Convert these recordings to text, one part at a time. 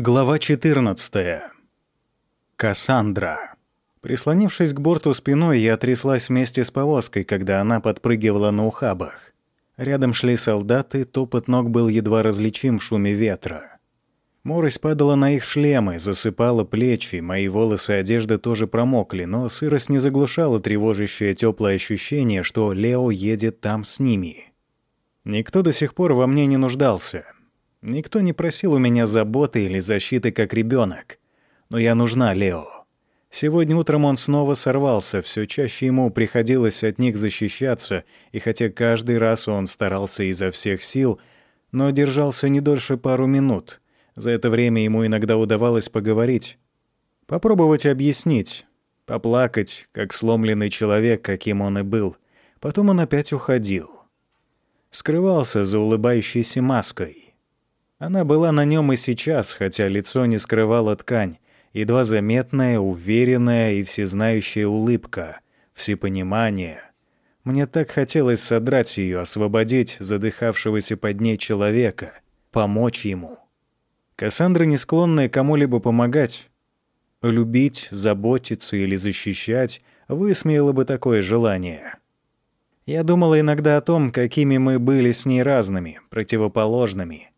Глава 14. Кассандра. Прислонившись к борту спиной, я тряслась вместе с повозкой, когда она подпрыгивала на ухабах. Рядом шли солдаты, топот ног был едва различим в шуме ветра. Морось падала на их шлемы, засыпала плечи, мои волосы и одежда тоже промокли, но сырость не заглушала тревожащее теплое ощущение, что Лео едет там с ними. Никто до сих пор во мне не нуждался — Никто не просил у меня заботы или защиты, как ребенок. Но я нужна Лео. Сегодня утром он снова сорвался, все чаще ему приходилось от них защищаться, и хотя каждый раз он старался изо всех сил, но держался не дольше пару минут. За это время ему иногда удавалось поговорить, попробовать объяснить, поплакать, как сломленный человек, каким он и был. Потом он опять уходил. Скрывался за улыбающейся маской. Она была на нем и сейчас, хотя лицо не скрывало ткань, едва заметная, уверенная и всезнающая улыбка, всепонимание. Мне так хотелось содрать ее, освободить задыхавшегося под ней человека, помочь ему. Кассандра, не склонная кому-либо помогать, любить, заботиться или защищать, высмеяла бы такое желание. Я думала иногда о том, какими мы были с ней разными, противоположными —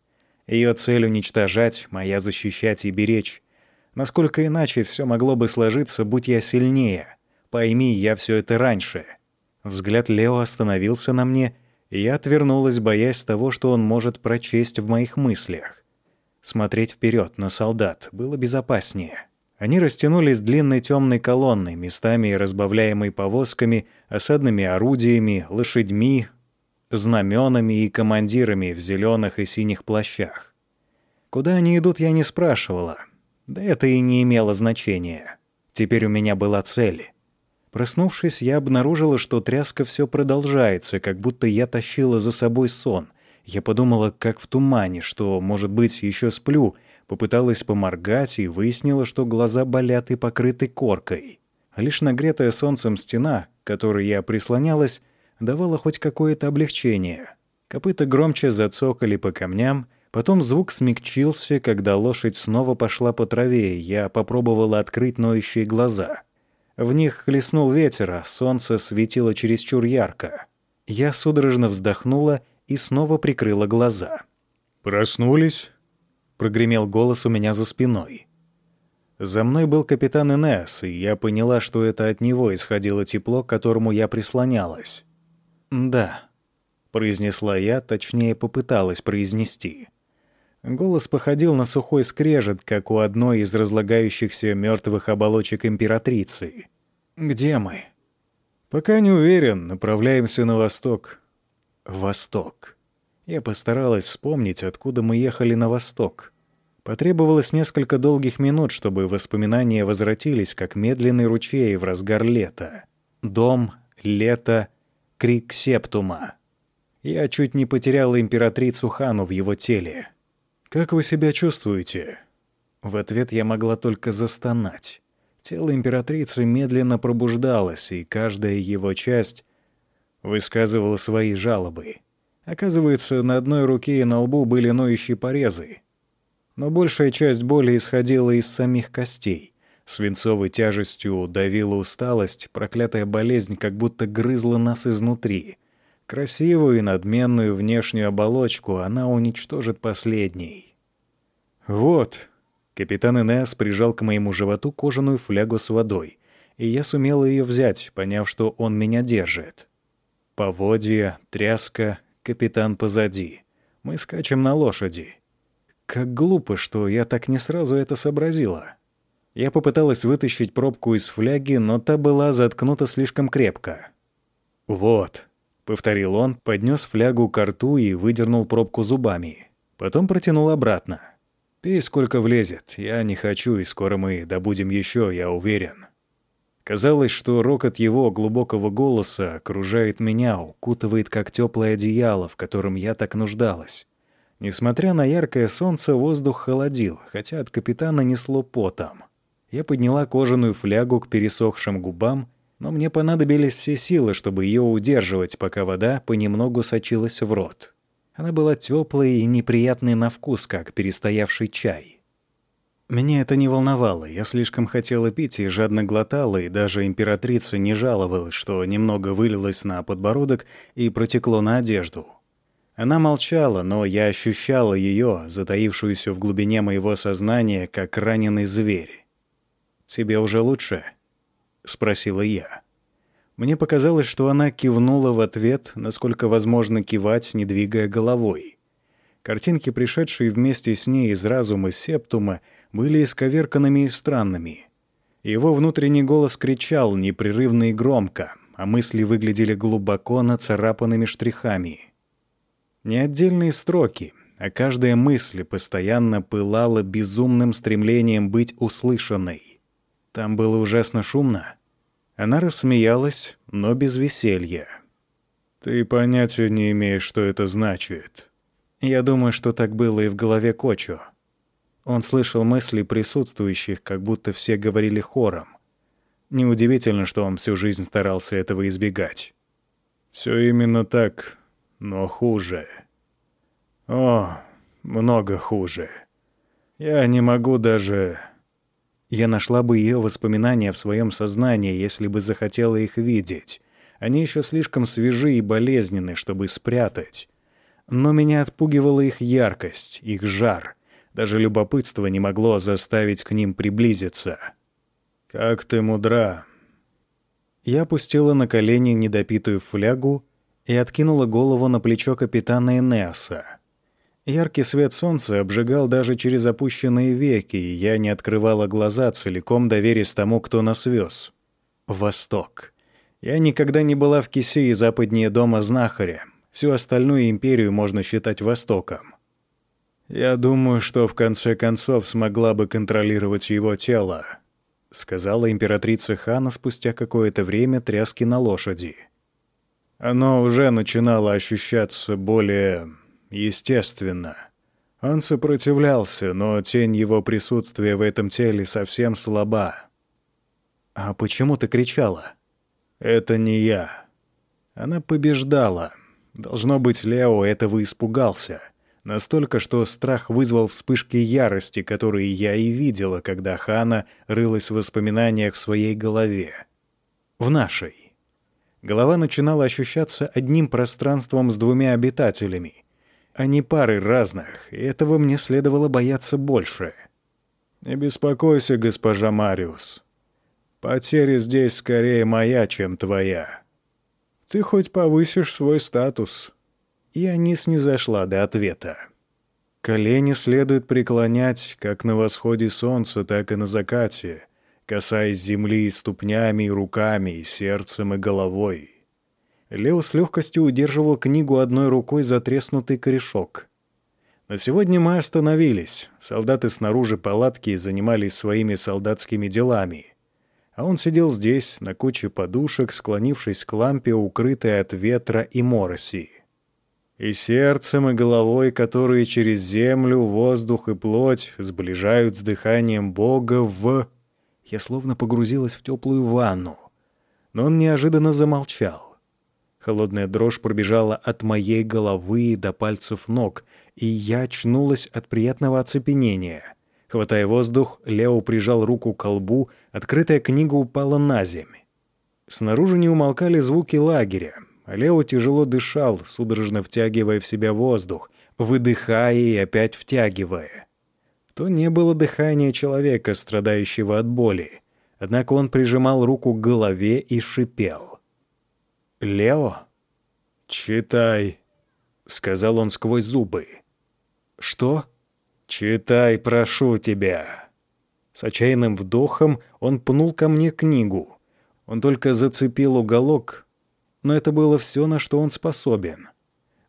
ее цель — уничтожать, моя — защищать и беречь. Насколько иначе все могло бы сложиться, будь я сильнее. Пойми, я все это раньше. Взгляд Лео остановился на мне, и я отвернулась, боясь того, что он может прочесть в моих мыслях. Смотреть вперед на солдат было безопаснее. Они растянулись длинной темной колонной, местами разбавляемой повозками, осадными орудиями, лошадьми, знаменами и командирами в зеленых и синих плащах. Куда они идут, я не спрашивала. Да это и не имело значения. Теперь у меня была цель. Проснувшись, я обнаружила, что тряска все продолжается, как будто я тащила за собой сон. Я подумала, как в тумане, что, может быть, еще сплю, попыталась поморгать и выяснила, что глаза болят и покрыты коркой. Лишь нагретая солнцем стена, к которой я прислонялась, давало хоть какое-то облегчение. Копыта громче зацокали по камням, потом звук смягчился, когда лошадь снова пошла по траве, я попробовала открыть ноющие глаза. В них хлестнул ветер, а солнце светило чересчур ярко. Я судорожно вздохнула и снова прикрыла глаза. «Проснулись?» — прогремел голос у меня за спиной. За мной был капитан Инесс, и я поняла, что это от него исходило тепло, к которому я прислонялась. «Да», — произнесла я, точнее попыталась произнести. Голос походил на сухой скрежет, как у одной из разлагающихся мертвых оболочек императрицы. «Где мы?» «Пока не уверен. Направляемся на восток». «Восток». Я постаралась вспомнить, откуда мы ехали на восток. Потребовалось несколько долгих минут, чтобы воспоминания возвратились, как медленный ручей в разгар лета. Дом, лето — крик септума. Я чуть не потерял императрицу Хану в его теле. «Как вы себя чувствуете?» В ответ я могла только застонать. Тело императрицы медленно пробуждалось, и каждая его часть высказывала свои жалобы. Оказывается, на одной руке и на лбу были ноющие порезы. Но большая часть боли исходила из самих костей. Свинцовой тяжестью давила усталость, проклятая болезнь как будто грызла нас изнутри. Красивую и надменную внешнюю оболочку она уничтожит последней. «Вот», — капитан Инес прижал к моему животу кожаную флягу с водой, и я сумела ее взять, поняв, что он меня держит. Поводья, тряска, капитан позади. Мы скачем на лошади. Как глупо, что я так не сразу это сообразила. Я попыталась вытащить пробку из фляги, но та была заткнута слишком крепко. «Вот», — повторил он, поднес флягу к рту и выдернул пробку зубами. Потом протянул обратно. «Пей, сколько влезет. Я не хочу, и скоро мы добудем еще, я уверен». Казалось, что рокот его глубокого голоса окружает меня, укутывает как теплое одеяло, в котором я так нуждалась. Несмотря на яркое солнце, воздух холодил, хотя от капитана несло потом. Я подняла кожаную флягу к пересохшим губам, но мне понадобились все силы, чтобы ее удерживать, пока вода понемногу сочилась в рот. Она была теплой и неприятной на вкус, как перестоявший чай. Меня это не волновало, я слишком хотела пить и жадно глотала, и даже императрица не жаловалась, что немного вылилось на подбородок и протекло на одежду. Она молчала, но я ощущала ее, затаившуюся в глубине моего сознания, как раненый зверь. «Тебе уже лучше?» — спросила я. Мне показалось, что она кивнула в ответ, насколько возможно кивать, не двигая головой. Картинки, пришедшие вместе с ней из разума Септума, были исковерканными и странными. Его внутренний голос кричал непрерывно и громко, а мысли выглядели глубоко нацарапанными штрихами. Не отдельные строки, а каждая мысль постоянно пылала безумным стремлением быть услышанной. Там было ужасно шумно. Она рассмеялась, но без веселья. «Ты понятия не имеешь, что это значит». Я думаю, что так было и в голове Кочо. Он слышал мысли присутствующих, как будто все говорили хором. Неудивительно, что он всю жизнь старался этого избегать. Все именно так, но хуже. О, много хуже. Я не могу даже... Я нашла бы ее воспоминания в своем сознании, если бы захотела их видеть. Они еще слишком свежи и болезненны, чтобы спрятать. Но меня отпугивала их яркость, их жар — даже любопытство не могло заставить к ним приблизиться. «Как ты мудра!» Я опустила на колени недопитую флягу и откинула голову на плечо капитана Энеаса. Яркий свет солнца обжигал даже через опущенные веки, и я не открывала глаза, целиком доверясь тому, кто нас вез. Восток. Я никогда не была в Кисе западнее дома знахаря. Всю остальную империю можно считать Востоком. «Я думаю, что в конце концов смогла бы контролировать его тело», — сказала императрица Хана спустя какое-то время тряски на лошади. Оно уже начинало ощущаться более естественно. Он сопротивлялся, но тень его присутствия в этом теле совсем слаба. «А почему ты кричала?» «Это не я». Она побеждала. Должно быть, Лео этого испугался. Настолько, что страх вызвал вспышки ярости, которые я и видела, когда Хана рылась в воспоминаниях в своей голове. В нашей. Голова начинала ощущаться одним пространством с двумя обитателями, а не парой разных, и этого мне следовало бояться больше. «Не беспокойся, госпожа Мариус. Потеря здесь скорее моя, чем твоя. Ты хоть повысишь свой статус» и они снизошла до ответа. Колени следует преклонять как на восходе солнца, так и на закате, касаясь земли и ступнями, и руками, и сердцем, и головой. Лео с легкостью удерживал книгу одной рукой за треснутый корешок. На сегодня мы остановились. Солдаты снаружи палатки занимались своими солдатскими делами. А он сидел здесь, на куче подушек, склонившись к лампе, укрытой от ветра и мороси и сердцем, и головой, которые через землю, воздух и плоть сближают с дыханием Бога в... Я словно погрузилась в теплую ванну. Но он неожиданно замолчал. Холодная дрожь пробежала от моей головы до пальцев ног, и я очнулась от приятного оцепенения. Хватая воздух, Лео прижал руку к колбу, открытая книга упала на земь. Снаружи не умолкали звуки лагеря, Лео тяжело дышал, судорожно втягивая в себя воздух, выдыхая и опять втягивая. То не было дыхания человека, страдающего от боли. Однако он прижимал руку к голове и шипел. «Лео?» «Читай», — сказал он сквозь зубы. «Что?» «Читай, прошу тебя». С отчаянным вдохом он пнул ко мне книгу. Он только зацепил уголок, но это было все, на что он способен.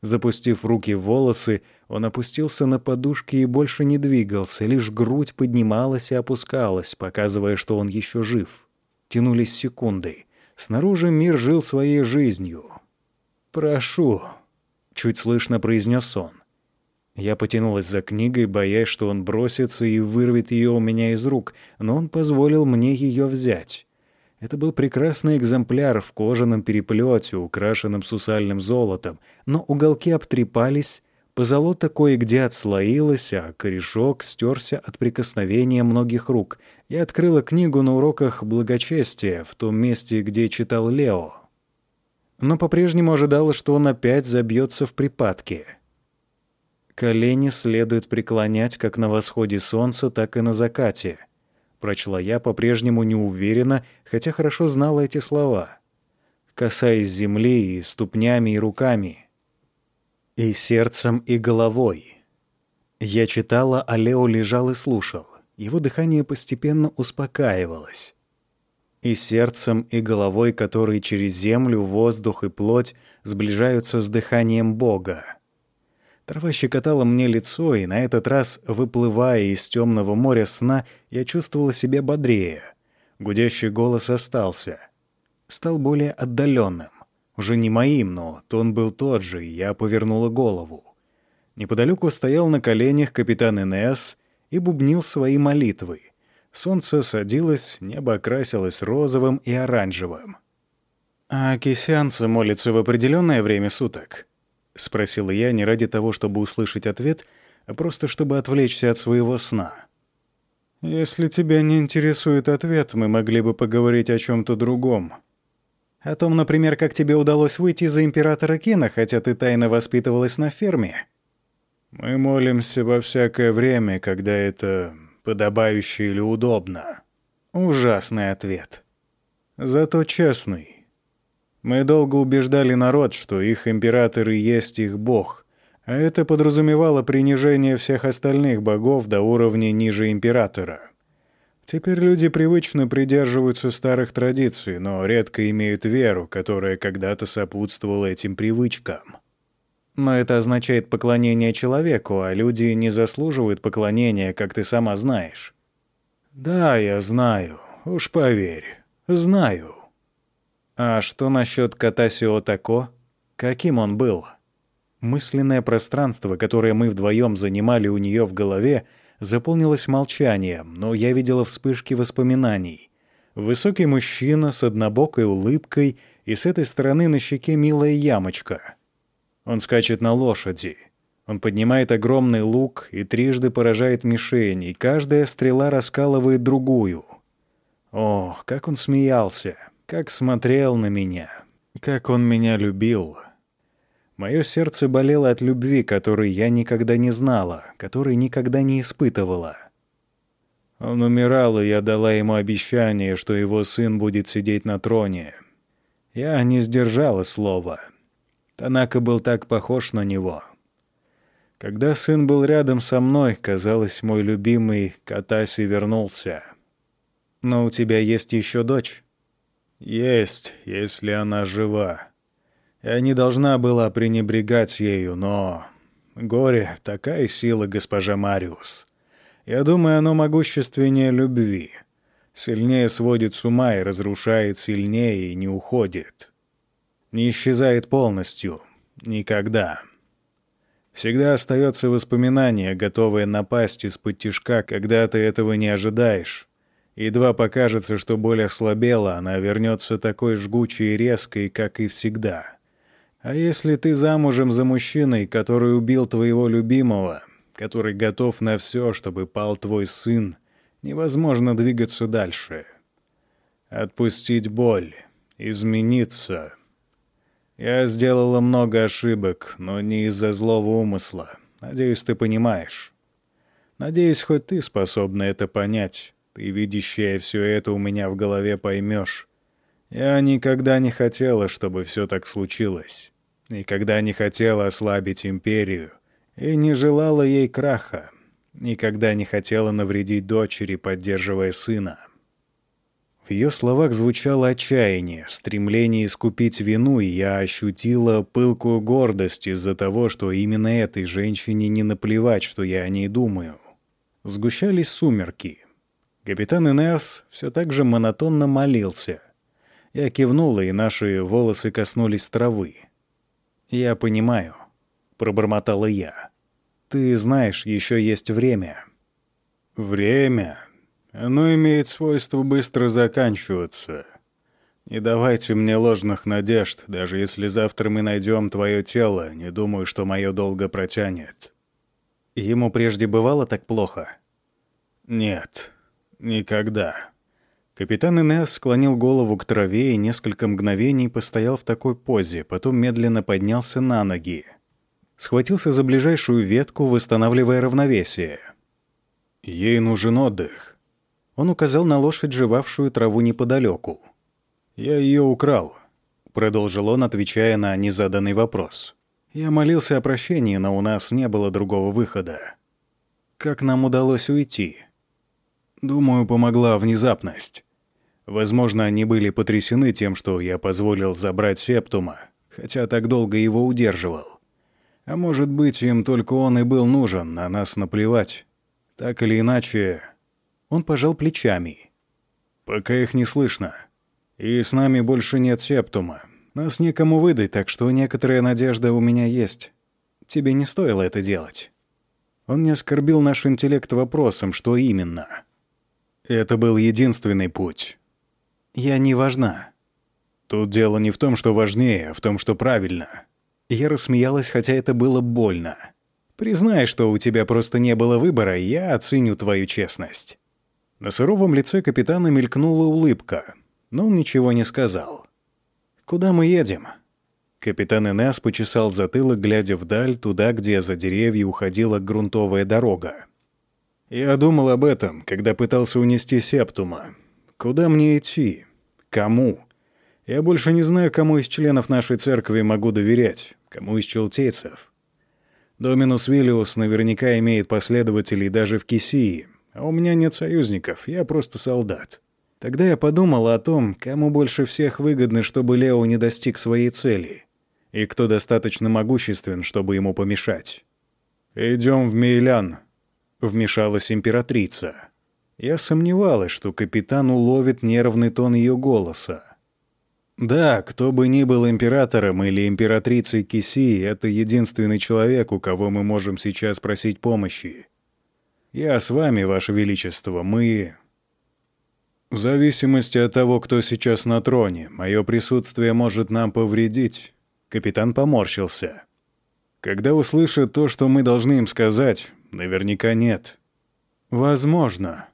Запустив руки в волосы, он опустился на подушки и больше не двигался, лишь грудь поднималась и опускалась, показывая, что он еще жив. Тянулись секунды. Снаружи мир жил своей жизнью. «Прошу», — чуть слышно произнес он. Я потянулась за книгой, боясь, что он бросится и вырвет ее у меня из рук, но он позволил мне ее взять. Это был прекрасный экземпляр в кожаном переплете, украшенном сусальным золотом, но уголки обтрепались, Позолота кое-где отслоилась, а корешок стерся от прикосновения многих рук. Я открыла книгу на уроках благочестия в том месте, где читал Лео. Но по-прежнему ожидала, что он опять забьется в припадке. Колени следует преклонять как на восходе солнца, так и на закате. Прочла я по-прежнему неуверенно, хотя хорошо знала эти слова. Касаясь земли и ступнями, и руками. И сердцем, и головой. Я читала, а Лео лежал и слушал. Его дыхание постепенно успокаивалось. И сердцем, и головой, которые через землю, воздух и плоть сближаются с дыханием Бога. Трава щекотала мне лицо, и на этот раз, выплывая из темного моря сна, я чувствовала себя бодрее. Гудящий голос остался. Стал более отдаленным. Уже не моим, но тон был тот же, и я повернула голову. Неподалеку стоял на коленях капитан Инесс и бубнил свои молитвы. Солнце садилось, небо окрасилось розовым и оранжевым. «А кисянцы молятся в определенное время суток?» — спросила я не ради того, чтобы услышать ответ, а просто чтобы отвлечься от своего сна. «Если тебя не интересует ответ, мы могли бы поговорить о чем то другом. О том, например, как тебе удалось выйти за императора Кина, хотя ты тайно воспитывалась на ферме». «Мы молимся во всякое время, когда это подобающе или удобно». Ужасный ответ. Зато честный. Мы долго убеждали народ, что их император и есть их бог, а это подразумевало принижение всех остальных богов до уровня ниже императора. Теперь люди привычно придерживаются старых традиций, но редко имеют веру, которая когда-то сопутствовала этим привычкам. Но это означает поклонение человеку, а люди не заслуживают поклонения, как ты сама знаешь. Да, я знаю, уж поверь, знаю. А что насчет Катасио Тако? Каким он был? Мысленное пространство, которое мы вдвоем занимали у нее в голове, заполнилось молчанием, но я видела вспышки воспоминаний. Высокий мужчина с однобокой улыбкой и с этой стороны на щеке милая ямочка. Он скачет на лошади. Он поднимает огромный лук и трижды поражает мишень, и каждая стрела раскалывает другую. Ох, как он смеялся! Как смотрел на меня, как он меня любил. Мое сердце болело от любви, которой я никогда не знала, которой никогда не испытывала. Он умирал, и я дала ему обещание, что его сын будет сидеть на троне. Я не сдержала слова. Танака был так похож на него. Когда сын был рядом со мной, казалось, мой любимый Катаси вернулся. «Но у тебя есть еще дочь?» Есть, если она жива. Я не должна была пренебрегать ею, но... Горе — такая сила, госпожа Мариус. Я думаю, оно могущественнее любви. Сильнее сводит с ума и разрушает сильнее и не уходит. Не исчезает полностью. Никогда. Всегда остается воспоминание, готовое напасть из-под тишка, когда ты этого не ожидаешь. Едва покажется, что боль ослабела, она вернется такой жгучей и резкой, как и всегда. А если ты замужем за мужчиной, который убил твоего любимого, который готов на все, чтобы пал твой сын, невозможно двигаться дальше. Отпустить боль, измениться. Я сделала много ошибок, но не из-за злого умысла. Надеюсь, ты понимаешь. Надеюсь, хоть ты способна это понять. Ты, видящая все это у меня в голове, поймешь. Я никогда не хотела, чтобы все так случилось. Никогда не хотела ослабить империю. И не желала ей краха. Никогда не хотела навредить дочери, поддерживая сына. В ее словах звучало отчаяние, стремление искупить вину, и я ощутила пылкую гордость из-за того, что именно этой женщине не наплевать, что я о ней думаю. Сгущались сумерки. Капитан Инеас все так же монотонно молился. Я кивнула, и наши волосы коснулись травы. «Я понимаю», — пробормотала я. «Ты знаешь, еще есть время». «Время? Оно имеет свойство быстро заканчиваться. Не давайте мне ложных надежд, даже если завтра мы найдем твое тело, не думаю, что мое долго протянет». Ему прежде бывало так плохо? «Нет, никогда». Капитан Инесс склонил голову к траве и несколько мгновений постоял в такой позе, потом медленно поднялся на ноги. Схватился за ближайшую ветку, восстанавливая равновесие. «Ей нужен отдых». Он указал на лошадь, жевавшую траву неподалеку. «Я ее украл», — продолжил он, отвечая на незаданный вопрос. «Я молился о прощении, но у нас не было другого выхода. Как нам удалось уйти?» «Думаю, помогла внезапность. Возможно, они были потрясены тем, что я позволил забрать Септума, хотя так долго его удерживал. А может быть, им только он и был нужен, на нас наплевать. Так или иначе...» Он пожал плечами. «Пока их не слышно». И с нами больше нет септума. Нас некому выдать, так что некоторая надежда у меня есть. Тебе не стоило это делать. Он не оскорбил наш интеллект вопросом, что именно. Это был единственный путь. Я не важна. Тут дело не в том, что важнее, а в том, что правильно. Я рассмеялась, хотя это было больно. Признай, что у тебя просто не было выбора, я оценю твою честность. На суровом лице капитана мелькнула улыбка — но он ничего не сказал. «Куда мы едем?» Капитан Инес почесал затылок, глядя вдаль, туда, где за деревья уходила грунтовая дорога. «Я думал об этом, когда пытался унести Септума. Куда мне идти? Кому? Я больше не знаю, кому из членов нашей церкви могу доверять, кому из челтейцев. Доминус Виллиус наверняка имеет последователей даже в Кисии, а у меня нет союзников, я просто солдат. Тогда я подумала о том, кому больше всех выгодно, чтобы Лео не достиг своей цели, и кто достаточно могуществен, чтобы ему помешать. «Идем в Мейлян», — вмешалась императрица. Я сомневалась, что капитан уловит нервный тон ее голоса. Да, кто бы ни был императором или императрицей Киси, это единственный человек, у кого мы можем сейчас просить помощи. Я с вами, Ваше Величество, мы в зависимости от того, кто сейчас на троне, мое присутствие может нам повредить. Капитан поморщился. Когда услышат то, что мы должны им сказать, наверняка нет. Возможно.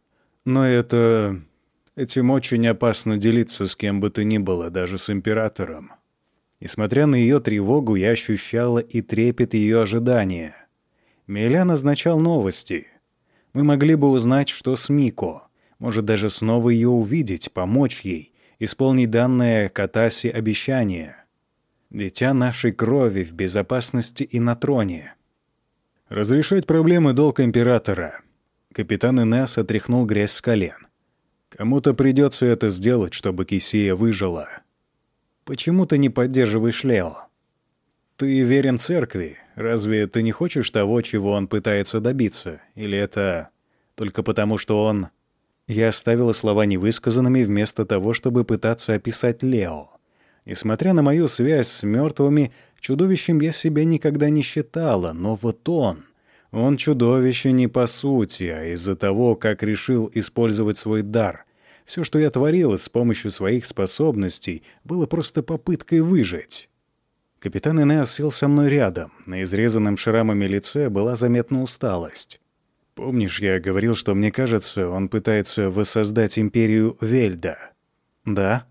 Но это... Этим очень опасно делиться с кем бы то ни было, даже с императором. Несмотря на ее тревогу, я ощущала и трепет ее ожидания. Мелян означал новости. Мы могли бы узнать, что с Мико — может даже снова ее увидеть, помочь ей, исполнить данное Катаси обещание. Дитя нашей крови в безопасности и на троне. Разрешать проблемы долг императора. Капитан Инесс отряхнул грязь с колен. Кому-то придется это сделать, чтобы Кисия выжила. Почему ты не поддерживаешь Лео? Ты верен церкви. Разве ты не хочешь того, чего он пытается добиться? Или это только потому, что он я оставила слова невысказанными вместо того, чтобы пытаться описать Лео. Несмотря на мою связь с мертвыми, чудовищем я себя никогда не считала, но вот он... Он чудовище не по сути, а из-за того, как решил использовать свой дар. Все, что я творила с помощью своих способностей, было просто попыткой выжить. Капитан Инеас сел со мной рядом. На изрезанном шрамами лице была заметна усталость. Помнишь, я говорил, что мне кажется, он пытается воссоздать империю Вельда? Да.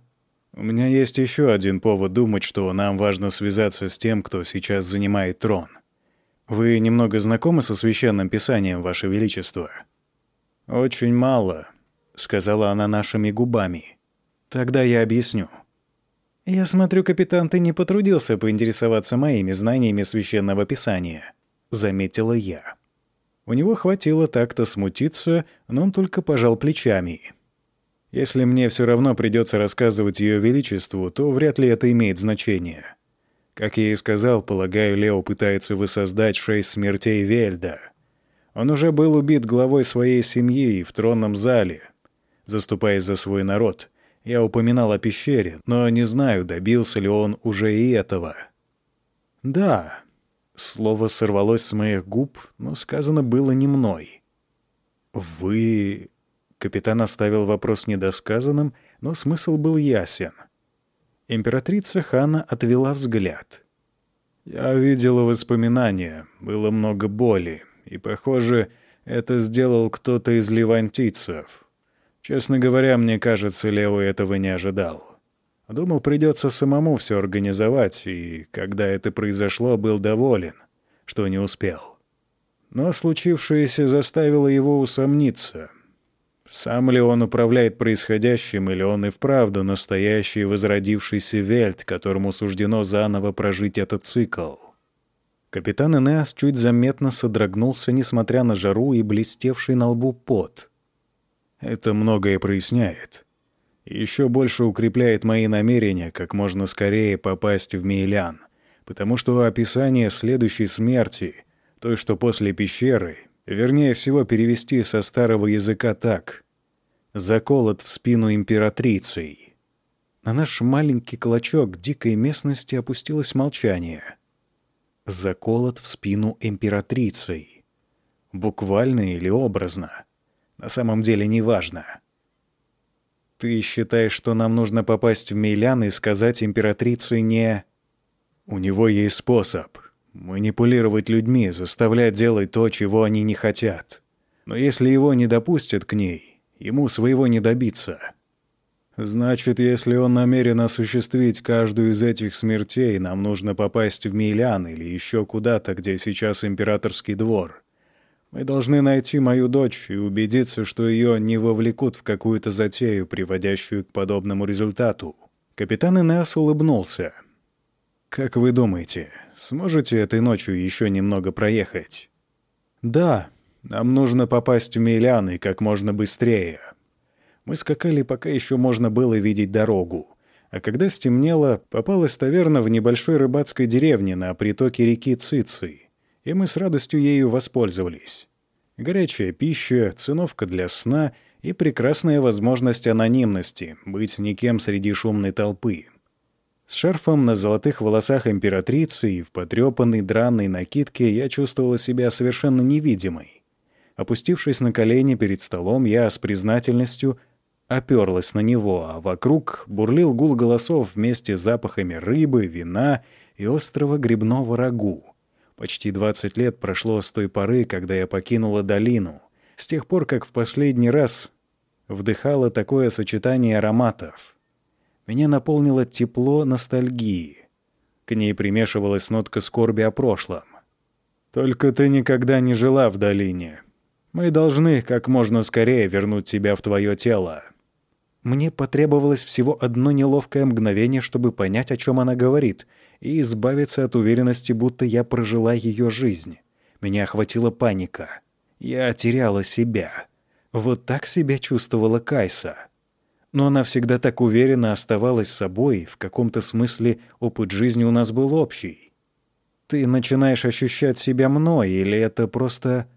У меня есть еще один повод думать, что нам важно связаться с тем, кто сейчас занимает трон. Вы немного знакомы со священным писанием, Ваше Величество? Очень мало, сказала она нашими губами. Тогда я объясню. Я смотрю, капитан, ты не потрудился поинтересоваться моими знаниями священного писания, заметила я. У него хватило так-то смутиться, но он только пожал плечами. Если мне все равно придется рассказывать Ее Величеству, то вряд ли это имеет значение. Как я и сказал, полагаю, Лео пытается воссоздать шесть смертей Вельда. Он уже был убит главой своей семьи в тронном зале. Заступаясь за свой народ, я упоминал о пещере, но не знаю, добился ли он уже и этого. Да, Слово сорвалось с моих губ, но сказано было не мной. «Вы...» Капитан оставил вопрос недосказанным, но смысл был ясен. Императрица Хана отвела взгляд. «Я видела воспоминания, было много боли, и, похоже, это сделал кто-то из левантийцев. Честно говоря, мне кажется, Лео этого не ожидал. Думал, придется самому все организовать, и, когда это произошло, был доволен, что не успел. Но случившееся заставило его усомниться. Сам ли он управляет происходящим, или он и вправду настоящий возродившийся Вельт, которому суждено заново прожить этот цикл? Капитан Энеас чуть заметно содрогнулся, несмотря на жару и блестевший на лбу пот. Это многое проясняет. Еще больше укрепляет мои намерения как можно скорее попасть в Мейлян, потому что описание следующей смерти, той, что после пещеры, вернее всего перевести со старого языка так «заколот в спину императрицей». На наш маленький клочок дикой местности опустилось молчание. «Заколот в спину императрицей». Буквально или образно. На самом деле неважно. Ты считаешь, что нам нужно попасть в Мейлян и сказать императрице не... У него есть способ. Манипулировать людьми, заставлять делать то, чего они не хотят. Но если его не допустят к ней, ему своего не добиться. Значит, если он намерен осуществить каждую из этих смертей, нам нужно попасть в Мейлян или еще куда-то, где сейчас императорский двор. Мы должны найти мою дочь и убедиться, что ее не вовлекут в какую-то затею, приводящую к подобному результату». Капитан Инесс улыбнулся. «Как вы думаете, сможете этой ночью еще немного проехать?» «Да, нам нужно попасть в Милян как можно быстрее». Мы скакали, пока еще можно было видеть дорогу. А когда стемнело, попалась таверна в небольшой рыбацкой деревне на притоке реки Цици и мы с радостью ею воспользовались. Горячая пища, циновка для сна и прекрасная возможность анонимности, быть никем среди шумной толпы. С шарфом на золотых волосах императрицы и в потрепанной дранной накидке я чувствовала себя совершенно невидимой. Опустившись на колени перед столом, я с признательностью оперлась на него, а вокруг бурлил гул голосов вместе с запахами рыбы, вина и острого грибного рагу. Почти 20 лет прошло с той поры, когда я покинула долину, с тех пор, как в последний раз вдыхала такое сочетание ароматов. Меня наполнило тепло ностальгии. К ней примешивалась нотка скорби о прошлом. «Только ты никогда не жила в долине. Мы должны как можно скорее вернуть тебя в твое тело». Мне потребовалось всего одно неловкое мгновение, чтобы понять, о чем она говорит, и избавиться от уверенности, будто я прожила ее жизнь. Меня охватила паника. Я теряла себя. Вот так себя чувствовала Кайса. Но она всегда так уверенно оставалась собой, в каком-то смысле опыт жизни у нас был общий. Ты начинаешь ощущать себя мной, или это просто...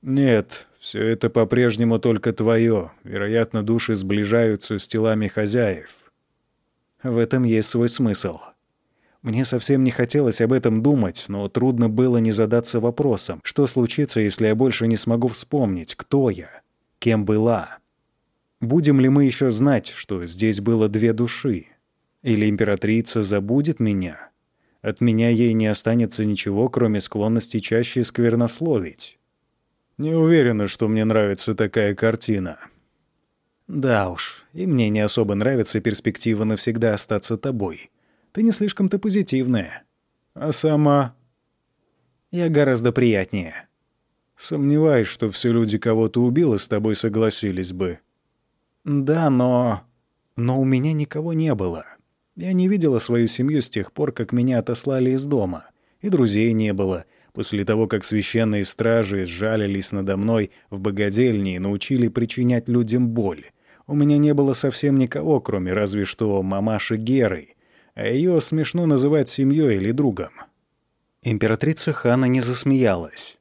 Нет, все это по-прежнему только твое. Вероятно, души сближаются с телами хозяев. В этом есть свой смысл. Мне совсем не хотелось об этом думать, но трудно было не задаться вопросом, что случится, если я больше не смогу вспомнить, кто я, кем была. Будем ли мы еще знать, что здесь было две души? Или императрица забудет меня? От меня ей не останется ничего, кроме склонности чаще сквернословить. Не уверена, что мне нравится такая картина. Да уж, и мне не особо нравится перспектива навсегда остаться тобой. Ты не слишком-то позитивная. А сама? Я гораздо приятнее. Сомневаюсь, что все люди, кого ты убила, с тобой согласились бы. Да, но... Но у меня никого не было. Я не видела свою семью с тех пор, как меня отослали из дома. И друзей не было. После того, как священные стражи сжалились надо мной в богадельне и научили причинять людям боль. У меня не было совсем никого, кроме разве что мамаши Геры, а ее смешно называть семьей или другом. Императрица Хана не засмеялась.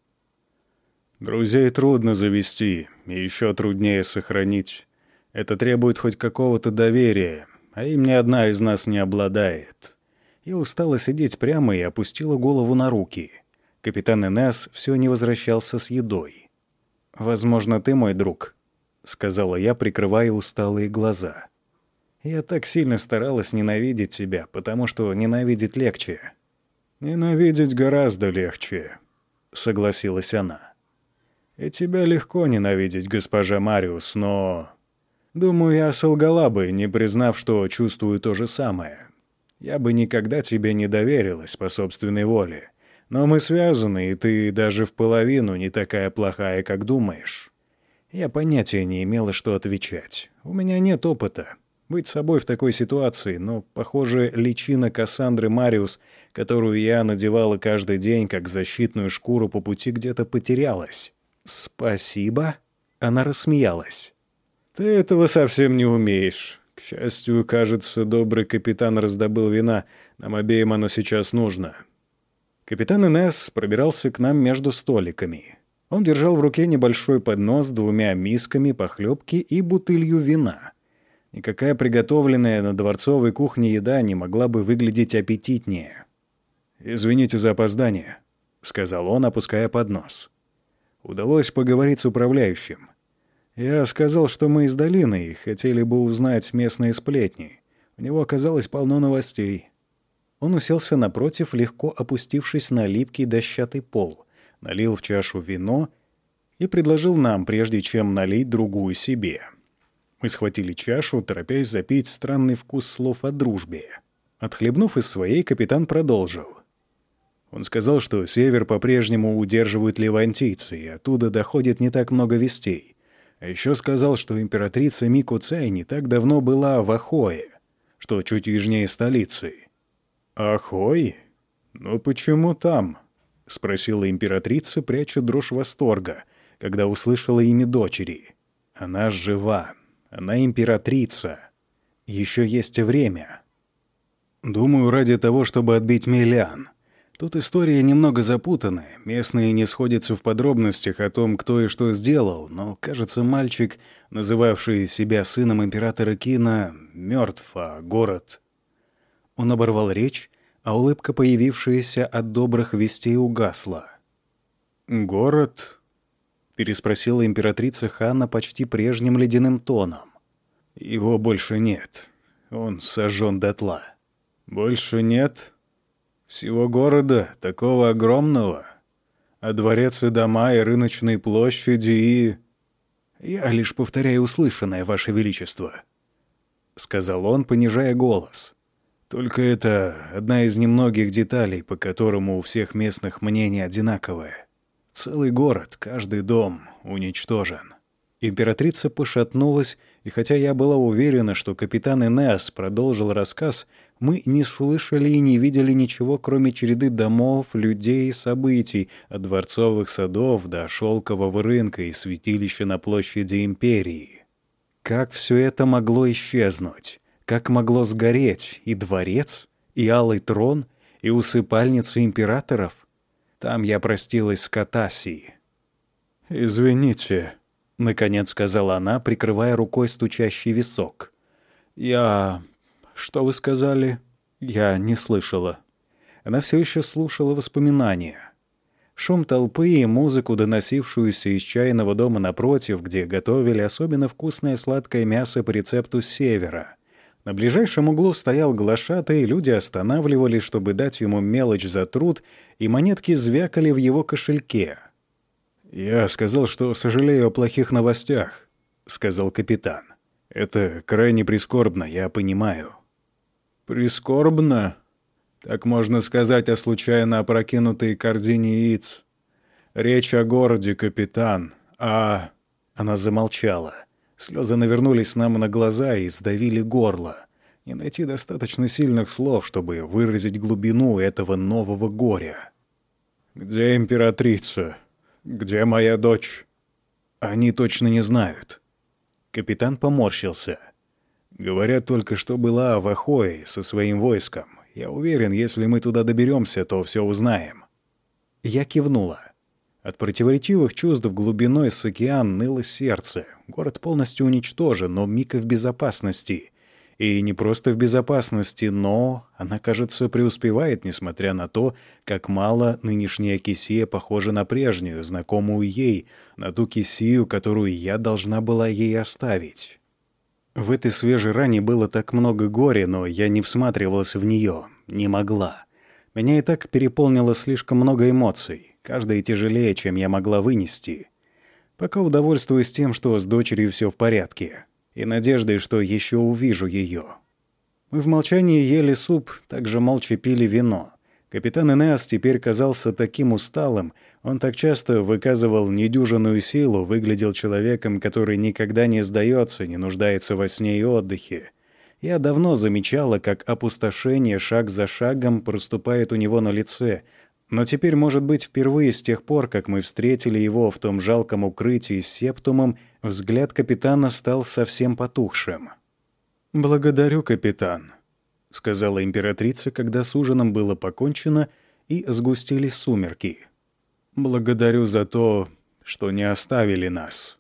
«Друзей трудно завести, и еще труднее сохранить. Это требует хоть какого-то доверия, а им ни одна из нас не обладает». Я устала сидеть прямо и опустила голову на руки. Капитан Энесс все не возвращался с едой. «Возможно, ты мой друг», — сказала я, прикрывая усталые глаза. Я так сильно старалась ненавидеть тебя, потому что ненавидеть легче». «Ненавидеть гораздо легче», — согласилась она. «И тебя легко ненавидеть, госпожа Мариус, но...» «Думаю, я солгала бы, не признав, что чувствую то же самое. Я бы никогда тебе не доверилась по собственной воле. Но мы связаны, и ты даже в половину не такая плохая, как думаешь». Я понятия не имела, что отвечать. У меня нет опыта. Быть собой в такой ситуации, но, похоже, личина Кассандры Мариус, которую я надевала каждый день как защитную шкуру по пути, где-то потерялась. «Спасибо?» Она рассмеялась. «Ты этого совсем не умеешь. К счастью, кажется, добрый капитан раздобыл вина. Нам обеим оно сейчас нужно». Капитан Инесс пробирался к нам между столиками. Он держал в руке небольшой поднос с двумя мисками похлебки и бутылью вина. Никакая приготовленная на дворцовой кухне еда не могла бы выглядеть аппетитнее. «Извините за опоздание», — сказал он, опуская поднос. Удалось поговорить с управляющим. Я сказал, что мы из долины и хотели бы узнать местные сплетни. У него оказалось полно новостей. Он уселся напротив, легко опустившись на липкий дощатый пол, налил в чашу вино и предложил нам, прежде чем налить другую себе. Мы схватили чашу, торопясь запить странный вкус слов о дружбе. Отхлебнув из своей, капитан продолжил. Он сказал, что север по-прежнему удерживают левантийцы, и оттуда доходит не так много вестей. А еще сказал, что императрица Мико Цай не так давно была в Ахое, что чуть южнее столицы. «Ахой? Ну почему там?» — спросила императрица, пряча дрожь восторга, когда услышала имя дочери. «Она жива». Она императрица. Еще есть время. Думаю, ради того, чтобы отбить Миллиан. Тут история немного запутанная. Местные не сходятся в подробностях о том, кто и что сделал, но, кажется, мальчик, называвший себя сыном императора Кина, мертв, а город... Он оборвал речь, а улыбка, появившаяся от добрых вестей, угасла. «Город?» — переспросила императрица Ханна почти прежним ледяным тоном. «Его больше нет. Он сожжен дотла». «Больше нет? Всего города, такого огромного? А дворец и дома, и рыночные площади, и...» «Я лишь повторяю услышанное, Ваше Величество», — сказал он, понижая голос. «Только это одна из немногих деталей, по которому у всех местных мнение одинаковое. Целый город, каждый дом уничтожен. Императрица пошатнулась, и хотя я была уверена, что капитан Инес продолжил рассказ, мы не слышали и не видели ничего, кроме череды домов, людей и событий, от дворцовых садов до шелкового рынка и святилища на площади Империи. Как все это могло исчезнуть? Как могло сгореть и дворец, и алый трон, и усыпальница императоров? Там я простилась с Катасией. «Извините», — наконец сказала она, прикрывая рукой стучащий висок. «Я... что вы сказали?» «Я не слышала». Она все еще слушала воспоминания. Шум толпы и музыку, доносившуюся из чайного дома напротив, где готовили особенно вкусное сладкое мясо по рецепту севера — на ближайшем углу стоял глашатый, люди останавливались, чтобы дать ему мелочь за труд, и монетки звякали в его кошельке. «Я сказал, что сожалею о плохих новостях», — сказал капитан. «Это крайне прискорбно, я понимаю». «Прискорбно?» Так можно сказать о случайно опрокинутой корзине яиц. Речь о городе, капитан, а...» Она замолчала. Слезы навернулись нам на глаза и сдавили горло. Не найти достаточно сильных слов, чтобы выразить глубину этого нового горя. «Где императрица? Где моя дочь?» «Они точно не знают». Капитан поморщился. «Говорят только, что была в Ахое со своим войском. Я уверен, если мы туда доберемся, то все узнаем». Я кивнула. От противоречивых чувств глубиной с океан ныло сердце. Город полностью уничтожен, но Мика в безопасности. И не просто в безопасности, но она, кажется, преуспевает, несмотря на то, как мало нынешняя Кисия похожа на прежнюю, знакомую ей, на ту Кисию, которую я должна была ей оставить. В этой свежей ране было так много горя, но я не всматривалась в нее, не могла. Меня и так переполнило слишком много эмоций, каждая тяжелее, чем я могла вынести. Пока удовольствуюсь тем, что с дочерью все в порядке, и надеждой, что еще увижу ее. Мы в молчании ели суп, также молча пили вино. Капитан Энеас теперь казался таким усталым, он так часто выказывал недюжинную силу, выглядел человеком, который никогда не сдается, не нуждается во сне и отдыхе. Я давно замечала, как опустошение шаг за шагом проступает у него на лице, но теперь, может быть, впервые с тех пор, как мы встретили его в том жалком укрытии с септумом, взгляд капитана стал совсем потухшим. «Благодарю, капитан», — сказала императрица, когда с ужином было покончено и сгустились сумерки. «Благодарю за то, что не оставили нас».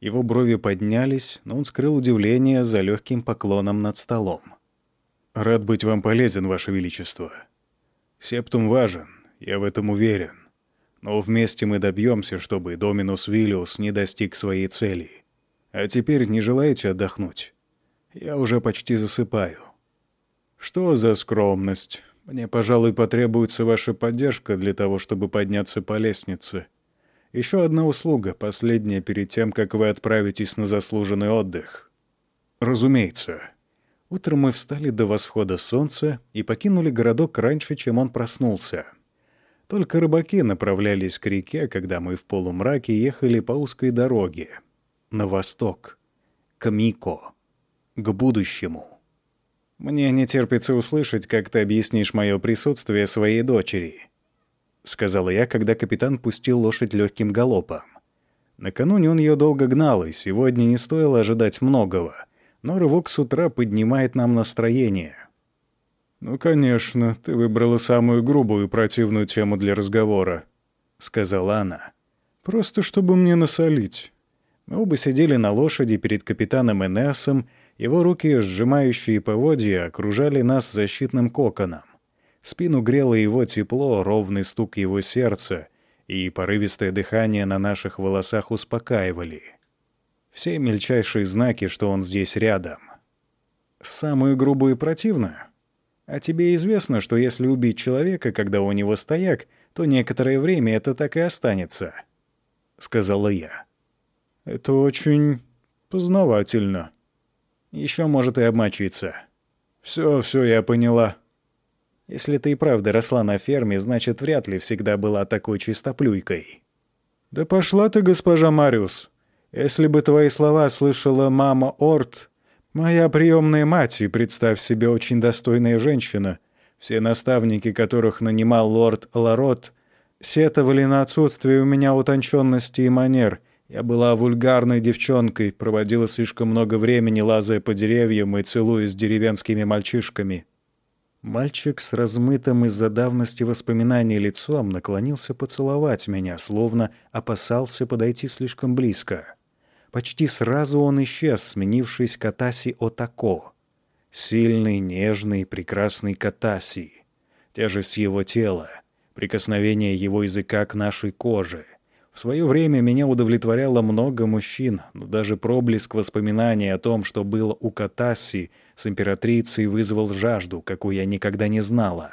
Его брови поднялись, но он скрыл удивление за легким поклоном над столом. «Рад быть вам полезен, Ваше Величество. Септум важен, я в этом уверен. Но вместе мы добьемся, чтобы Доминус Виллиус не достиг своей цели. А теперь не желаете отдохнуть? Я уже почти засыпаю». «Что за скромность? Мне, пожалуй, потребуется ваша поддержка для того, чтобы подняться по лестнице. Еще одна услуга, последняя перед тем, как вы отправитесь на заслуженный отдых». «Разумеется». Утром мы встали до восхода солнца и покинули городок раньше, чем он проснулся. Только рыбаки направлялись к реке, когда мы в полумраке ехали по узкой дороге. На восток. К Мико. К будущему. «Мне не терпится услышать, как ты объяснишь мое присутствие своей дочери», — сказала я, когда капитан пустил лошадь легким галопом. Накануне он ее долго гнал, и сегодня не стоило ожидать многого, но рывок с утра поднимает нам настроение. «Ну, конечно, ты выбрала самую грубую и противную тему для разговора», — сказала она. «Просто чтобы мне насолить». Мы оба сидели на лошади перед капитаном Энеасом, его руки, сжимающие поводья, окружали нас защитным коконом. Спину грело его тепло, ровный стук его сердца и порывистое дыхание на наших волосах успокаивали. Все мельчайшие знаки, что он здесь рядом. Самую грубую и противную? А тебе известно, что если убить человека, когда у него стояк, то некоторое время это так и останется, — сказала я. Это очень познавательно, еще может и обмочиться. Все, все, я поняла. Если ты и правда росла на ферме, значит, вряд ли всегда была такой чистоплюйкой. Да пошла ты, госпожа Мариус. Если бы твои слова слышала мама Орт, моя приемная мать, и представь себе, очень достойная женщина, все наставники, которых нанимал лорд Ларот, сетовали на отсутствие у меня утонченности и манер — я была вульгарной девчонкой, проводила слишком много времени, лазая по деревьям и целуясь с деревенскими мальчишками. Мальчик с размытым из-за давности воспоминаний лицом наклонился поцеловать меня, словно опасался подойти слишком близко. Почти сразу он исчез, сменившись Катаси Отако. Сильный, нежный, прекрасный Катаси. Тяжесть его тела, прикосновение его языка к нашей коже — в свое время меня удовлетворяло много мужчин, но даже проблеск воспоминаний о том, что было у Катасси с императрицей, вызвал жажду, какую я никогда не знала.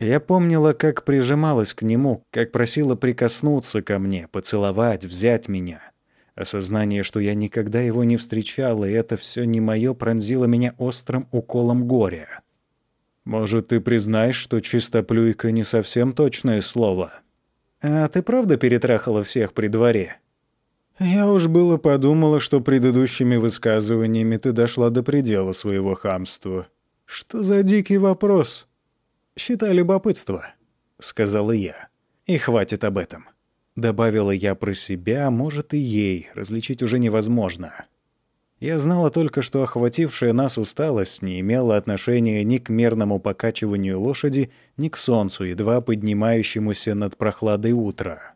Я помнила, как прижималась к нему, как просила прикоснуться ко мне, поцеловать, взять меня. Осознание, что я никогда его не встречала, и это все не мое, пронзило меня острым уколом горя. «Может, ты признаешь, что чистоплюйка не совсем точное слово?» «А ты правда перетрахала всех при дворе?» «Я уж было подумала, что предыдущими высказываниями ты дошла до предела своего хамства. Что за дикий вопрос?» «Считай любопытство», — сказала я. «И хватит об этом». Добавила я про себя, может и ей, различить уже невозможно. Я знала только, что охватившая нас усталость не имела отношения ни к мерному покачиванию лошади, ни к солнцу, едва поднимающемуся над прохладой утра.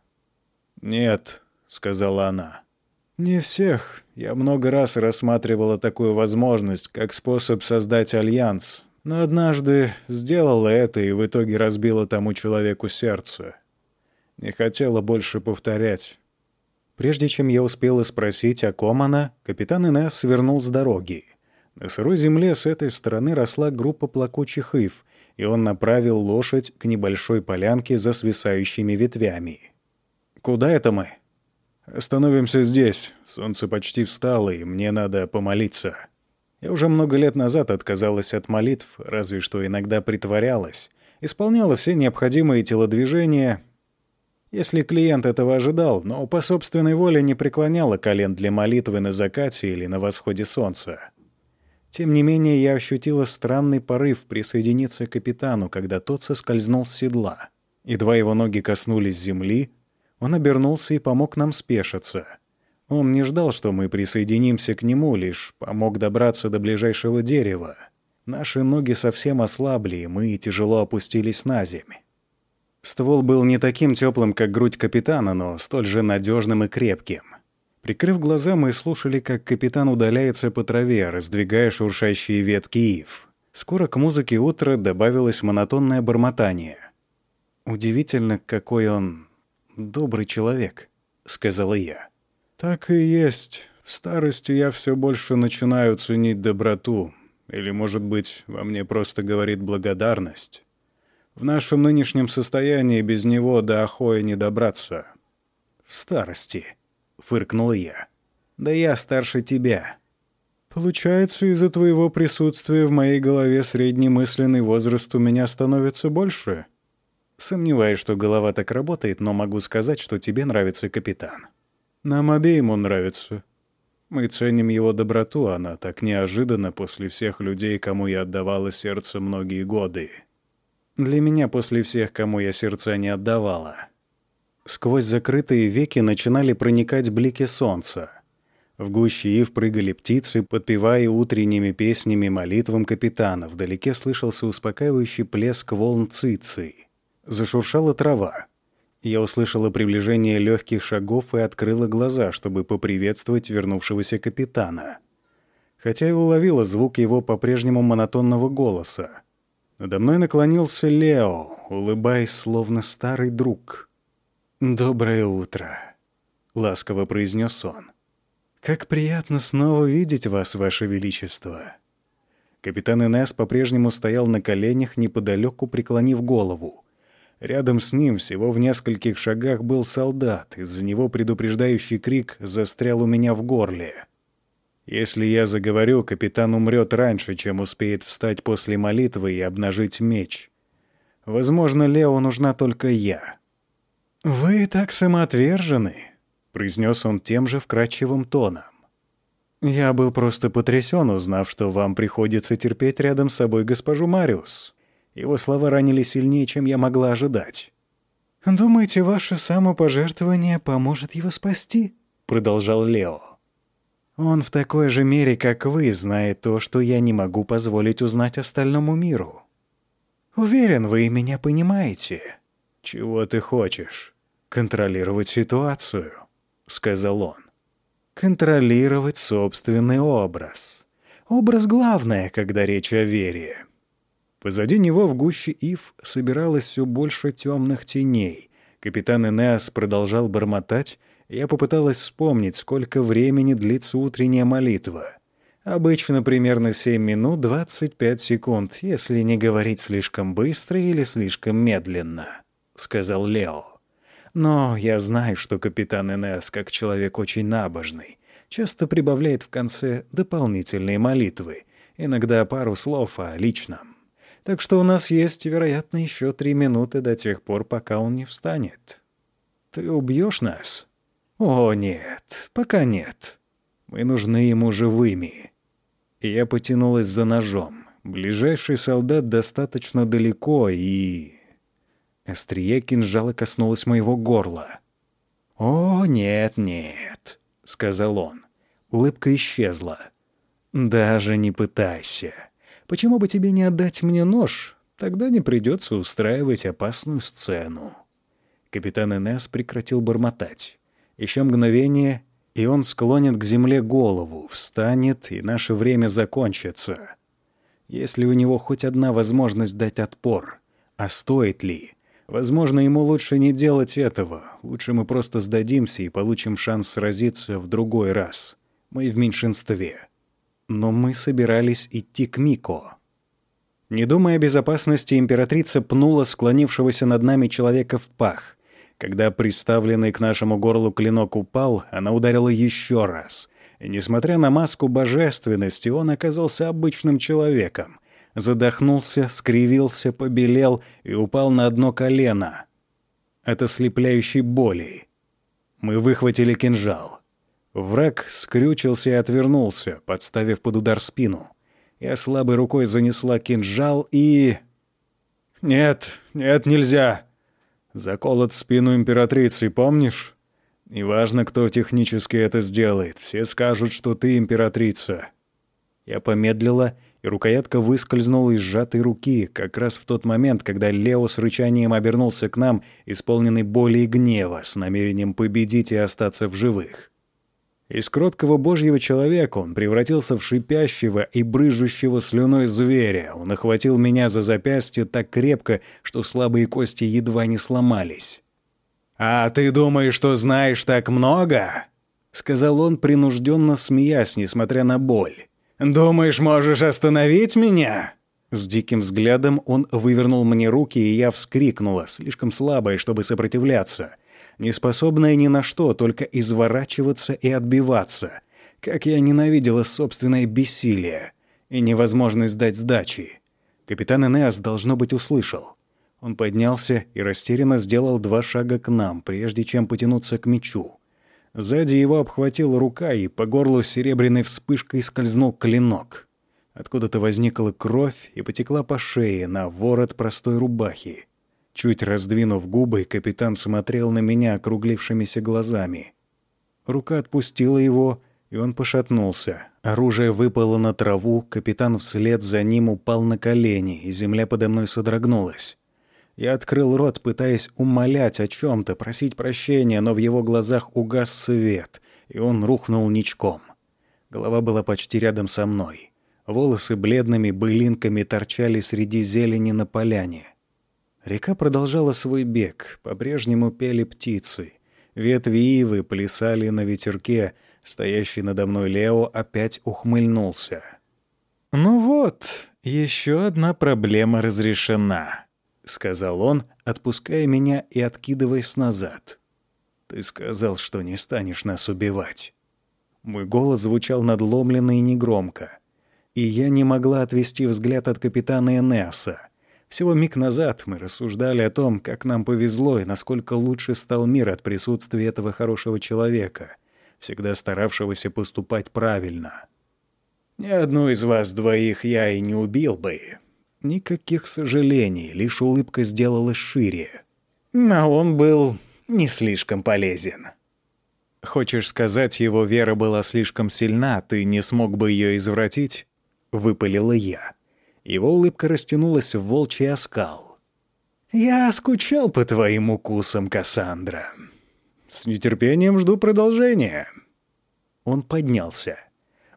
«Нет», — сказала она, — «не всех. Я много раз рассматривала такую возможность, как способ создать альянс, но однажды сделала это и в итоге разбила тому человеку сердце. Не хотела больше повторять». Прежде чем я успел спросить, о ком она, капитан Инесс свернул с дороги. На сырой земле с этой стороны росла группа плакучих ив, и он направил лошадь к небольшой полянке за свисающими ветвями. «Куда это мы?» «Остановимся здесь. Солнце почти встало, и мне надо помолиться». Я уже много лет назад отказалась от молитв, разве что иногда притворялась, исполняла все необходимые телодвижения, если клиент этого ожидал, но по собственной воле не преклоняла колен для молитвы на закате или на восходе солнца. Тем не менее, я ощутила странный порыв присоединиться к капитану, когда тот соскользнул с седла. Едва его ноги коснулись земли, он обернулся и помог нам спешиться. Он не ждал, что мы присоединимся к нему, лишь помог добраться до ближайшего дерева. Наши ноги совсем ослабли, и мы тяжело опустились на землю. Ствол был не таким теплым, как грудь капитана, но столь же надежным и крепким. Прикрыв глаза, мы слушали, как капитан удаляется по траве, раздвигая шуршащие ветки ив. Скоро к музыке утра добавилось монотонное бормотание. «Удивительно, какой он добрый человек», — сказала я. «Так и есть. В старости я все больше начинаю ценить доброту. Или, может быть, во мне просто говорит благодарность. В нашем нынешнем состоянии без него до Ахоя не добраться». «В старости», — фыркнул я. «Да я старше тебя». «Получается, из-за твоего присутствия в моей голове средний мысленный возраст у меня становится больше?» «Сомневаюсь, что голова так работает, но могу сказать, что тебе нравится капитан». «Нам обеим он нравится. Мы ценим его доброту, она так неожиданно после всех людей, кому я отдавала сердце многие годы. Для меня после всех, кому я сердца не отдавала». Сквозь закрытые веки начинали проникать блики солнца. В гуще ив прыгали птицы, подпевая утренними песнями молитвам капитана. Вдалеке слышался успокаивающий плеск волн цицы. Зашуршала трава. Я услышала приближение легких шагов и открыла глаза, чтобы поприветствовать вернувшегося капитана. Хотя и уловила звук его по-прежнему монотонного голоса. Надо мной наклонился Лео, улыбаясь, словно старый друг — «Доброе утро», — ласково произнес он. «Как приятно снова видеть вас, ваше величество». Капитан Инесс по-прежнему стоял на коленях, неподалеку преклонив голову. Рядом с ним, всего в нескольких шагах, был солдат. Из-за него предупреждающий крик застрял у меня в горле. Если я заговорю, капитан умрет раньше, чем успеет встать после молитвы и обнажить меч. Возможно, Лео нужна только я. «Вы так самоотвержены», — произнес он тем же вкрадчивым тоном. «Я был просто потрясен, узнав, что вам приходится терпеть рядом с собой госпожу Мариус. Его слова ранили сильнее, чем я могла ожидать». «Думаете, ваше самопожертвование поможет его спасти?» — продолжал Лео. «Он в такой же мере, как вы, знает то, что я не могу позволить узнать остальному миру. Уверен, вы меня понимаете». «Чего ты хочешь?» «Контролировать ситуацию», — сказал он. «Контролировать собственный образ. Образ главное, когда речь о вере». Позади него в гуще ив собиралось все больше темных теней. Капитан Энеас продолжал бормотать. Я попыталась вспомнить, сколько времени длится утренняя молитва. Обычно примерно 7 минут 25 секунд, если не говорить слишком быстро или слишком медленно сказал Лео. «Но я знаю, что капитан Инес, как человек очень набожный, часто прибавляет в конце дополнительные молитвы, иногда пару слов о личном. Так что у нас есть, вероятно, еще три минуты до тех пор, пока он не встанет. Ты убьешь нас? О, нет, пока нет. Мы нужны ему живыми. Я потянулась за ножом. Ближайший солдат достаточно далеко и... Острие кинжала коснулось моего горла. «О, нет, нет», — сказал он. Улыбка исчезла. «Даже не пытайся. Почему бы тебе не отдать мне нож? Тогда не придется устраивать опасную сцену». Капитан Инесс прекратил бормотать. Еще мгновение, и он склонит к земле голову, встанет, и наше время закончится. Если у него хоть одна возможность дать отпор, а стоит ли? Возможно, ему лучше не делать этого. Лучше мы просто сдадимся и получим шанс сразиться в другой раз. Мы в меньшинстве. Но мы собирались идти к Мико. Не думая о безопасности, императрица пнула склонившегося над нами человека в пах. Когда приставленный к нашему горлу клинок упал, она ударила еще раз. И, несмотря на маску божественности, он оказался обычным человеком. Задохнулся, скривился, побелел и упал на одно колено. Это слепляющей боли. Мы выхватили кинжал. Враг скрючился и отвернулся, подставив под удар спину. Я слабой рукой занесла кинжал и... «Нет, нет, нельзя!» Заколот в спину императрицы, помнишь? Неважно, кто технически это сделает, все скажут, что ты императрица. Я помедлила, и рукоятка выскользнула из сжатой руки, как раз в тот момент, когда Лео с рычанием обернулся к нам, исполненный боли и гнева, с намерением победить и остаться в живых. Из кроткого божьего человека он превратился в шипящего и брыжущего слюной зверя. Он охватил меня за запястье так крепко, что слабые кости едва не сломались. «А ты думаешь, что знаешь так много?» — сказал он, принужденно смеясь, несмотря на боль. «Думаешь, можешь остановить меня?» С диким взглядом он вывернул мне руки, и я вскрикнула, слишком слабая, чтобы сопротивляться — неспособная ни на что, только изворачиваться и отбиваться. Как я ненавидела собственное бессилие и невозможность дать сдачи. Капитан Энеас, должно быть, услышал. Он поднялся и растерянно сделал два шага к нам, прежде чем потянуться к мечу. Сзади его обхватила рука, и по горлу серебряной вспышкой скользнул клинок. Откуда-то возникла кровь и потекла по шее на ворот простой рубахи. Чуть раздвинув губы, капитан смотрел на меня округлившимися глазами. Рука отпустила его, и он пошатнулся. Оружие выпало на траву, капитан вслед за ним упал на колени, и земля подо мной содрогнулась. Я открыл рот, пытаясь умолять о чем то просить прощения, но в его глазах угас свет, и он рухнул ничком. Голова была почти рядом со мной. Волосы бледными былинками торчали среди зелени на поляне. Река продолжала свой бег, по-прежнему пели птицы. Ветви ивы плясали на ветерке, стоящий надо мной Лео опять ухмыльнулся. «Ну вот, еще одна проблема разрешена», — сказал он, отпуская меня и откидываясь назад. «Ты сказал, что не станешь нас убивать». Мой голос звучал надломленно и негромко, и я не могла отвести взгляд от капитана Энеаса. Всего миг назад мы рассуждали о том, как нам повезло и насколько лучше стал мир от присутствия этого хорошего человека, всегда старавшегося поступать правильно. Ни одну из вас двоих я и не убил бы. Никаких сожалений, лишь улыбка сделалась шире. Но он был не слишком полезен. Хочешь сказать, его вера была слишком сильна, ты не смог бы ее извратить? Выпалила я. Его улыбка растянулась в волчий оскал. «Я скучал по твоим укусам, Кассандра. С нетерпением жду продолжения». Он поднялся.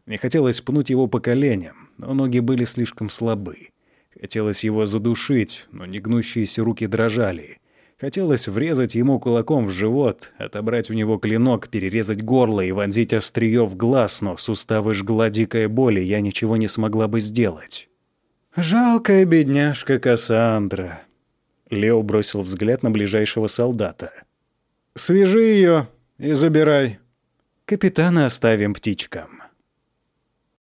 Мне хотелось пнуть его по коленям, но ноги были слишком слабы. Хотелось его задушить, но негнущиеся руки дрожали. Хотелось врезать ему кулаком в живот, отобрать у него клинок, перерезать горло и вонзить острие в глаз, но суставы жгла дикая боль, и я ничего не смогла бы сделать. «Жалкая бедняжка Кассандра». Лео бросил взгляд на ближайшего солдата. «Свяжи ее и забирай. Капитана оставим птичкам».